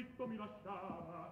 scritto mi lasciava.